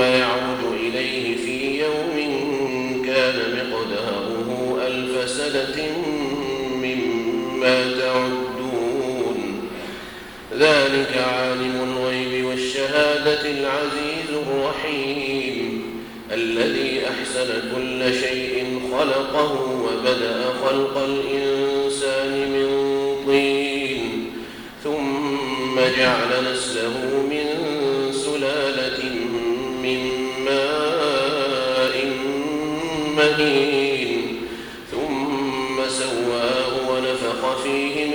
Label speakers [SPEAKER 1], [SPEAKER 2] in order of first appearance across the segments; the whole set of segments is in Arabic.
[SPEAKER 1] يعود إليه في يوم كان مقداره ألف سنة مما تعدون. ذلك عالم الغيب والشهادة العزيز الرحيم الذي أحسن كل شيء خلقه وبدأ خلق الإنسان من طين ثم جعل نسله من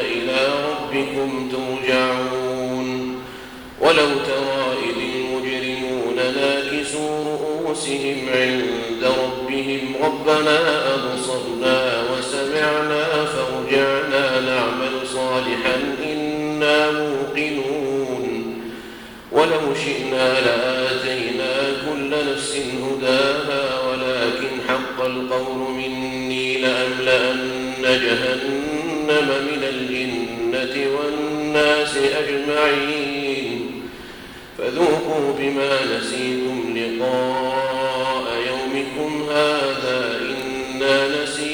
[SPEAKER 1] إلى ربكم ترجعون. ولو ترى إذ المجرمون ناكسوا رؤوسهم عند ربهم ربنا أبصرنا وسمعنا فارجعنا نعمل صالحا إنا موقنون. ولو شئنا لآتينا كل نفس هداها ولكن حق القول مني لأملأن جهنم. والناس أجمعين. فذوقوا بما نسيتم لقاء يومكم هذا. إنا نسيناكم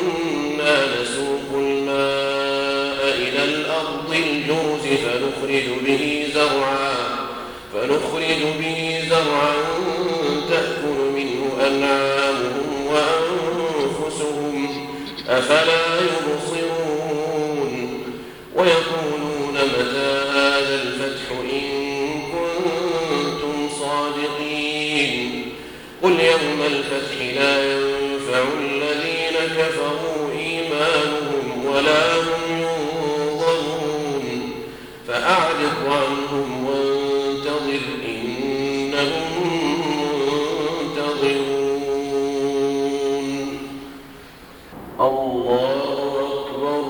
[SPEAKER 1] يوم الفتح لا ينفع الذين كفروا إيمانهم ولا هم ينظرون. فأعرض عنهم وانتظر إنهم منتظرون. الله أكبر.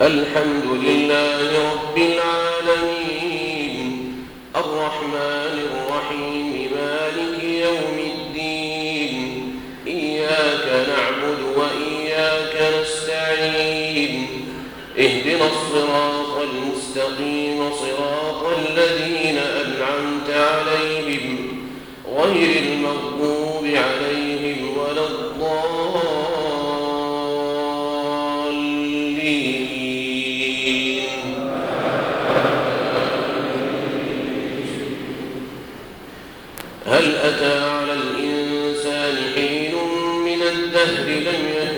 [SPEAKER 1] الحمد لله اهدنا الصراط المستقيم صراط الذين أنعمت عليهم غير المغضوب عليهم ولا الضالين. هل أتى على الإنسان حين من الدهر لم يكن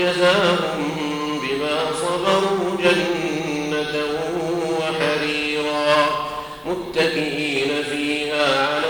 [SPEAKER 1] وجزاهم بما صبروا جنة وحريرا متكئين فيها على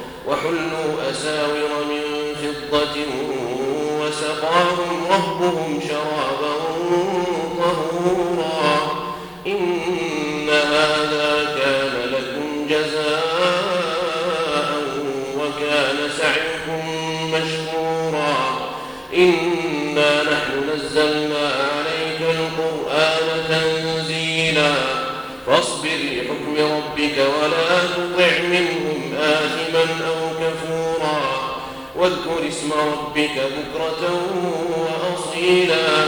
[SPEAKER 1] وحلوا أساور من فضة وسقاهم ربهم شرابا ربك بكرة وأصيلا.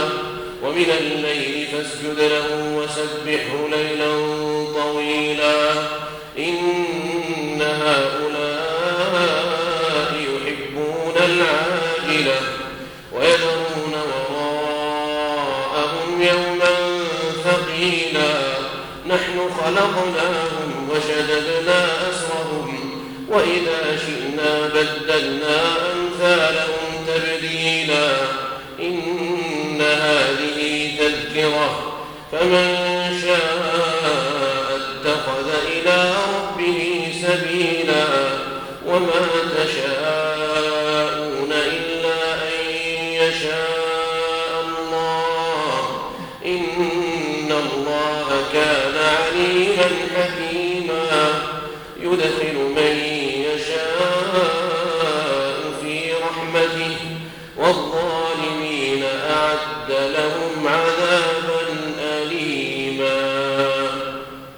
[SPEAKER 1] ومن الليل فاسجد له وسبحه ليلا طويلا. إن هؤلاء يحبون العاجلة ويذرون وراءهم يوما ثقيلا. نحن خلقناهم وشددنا أسرهم وإذا شئنا بدلنا أمثالهم تبديلا. إن هذه تذكرة. فمن شاء اتخذ إلى ربه سبيلا. وما تشاءون إلا أن كان عليما حكيما.